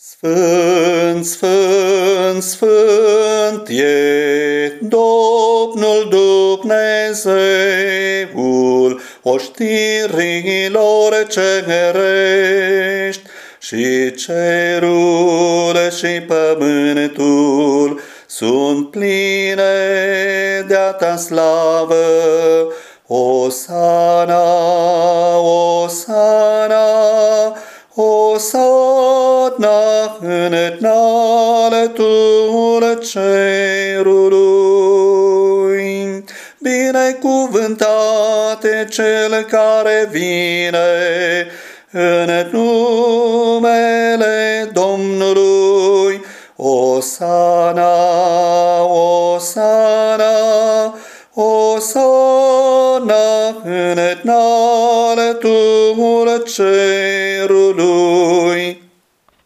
Sfânt, sfânt, sfânt e Domnul Dumnezeul oștirilor cerești și cerul și pământul sunt pline de-a ta slavă. Osana, Osana în înaltul cerului. Binecuvântate cel care vine în numele Domnului. Osana, Osana, Osana până în înaltul cerului.